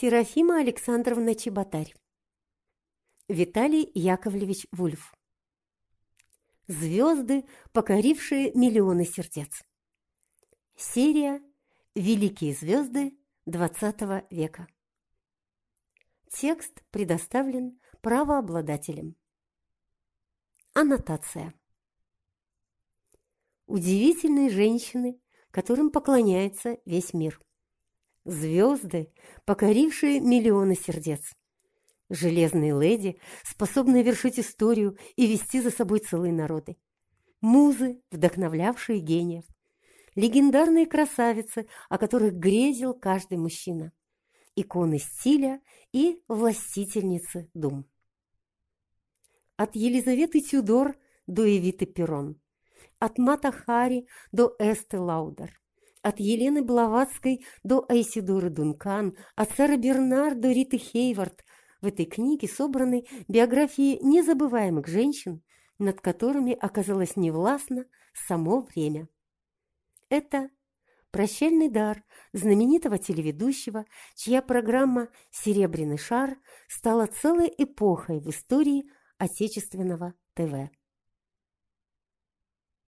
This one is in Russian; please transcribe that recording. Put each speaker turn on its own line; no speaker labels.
Серафима Александровна Чеботарь. Виталий Яковлевич Вульф. Звезды, покорившие миллионы сердец. Серия «Великие звезды XX века». Текст предоставлен правообладателем. Аннотация. Удивительные женщины, которым поклоняется весь мир. Звезды, покорившие миллионы сердец. Железные леди, способные вершить историю и вести за собой целые народы. Музы, вдохновлявшие гениев. Легендарные красавицы, о которых грезил каждый мужчина. Иконы стиля и властительницы дум. От Елизаветы Тюдор до Эвиты Перрон. От Мата Хари до Эсты Лаудер. От Елены Блаватской до Айсидоры Дункан, от Сары Бернар до Риты Хейвард, в этой книге собраны биографии незабываемых женщин, над которыми оказалось невластно само время. Это прощальный дар знаменитого телеведущего, чья программа «Серебряный шар» стала целой эпохой в истории отечественного ТВ.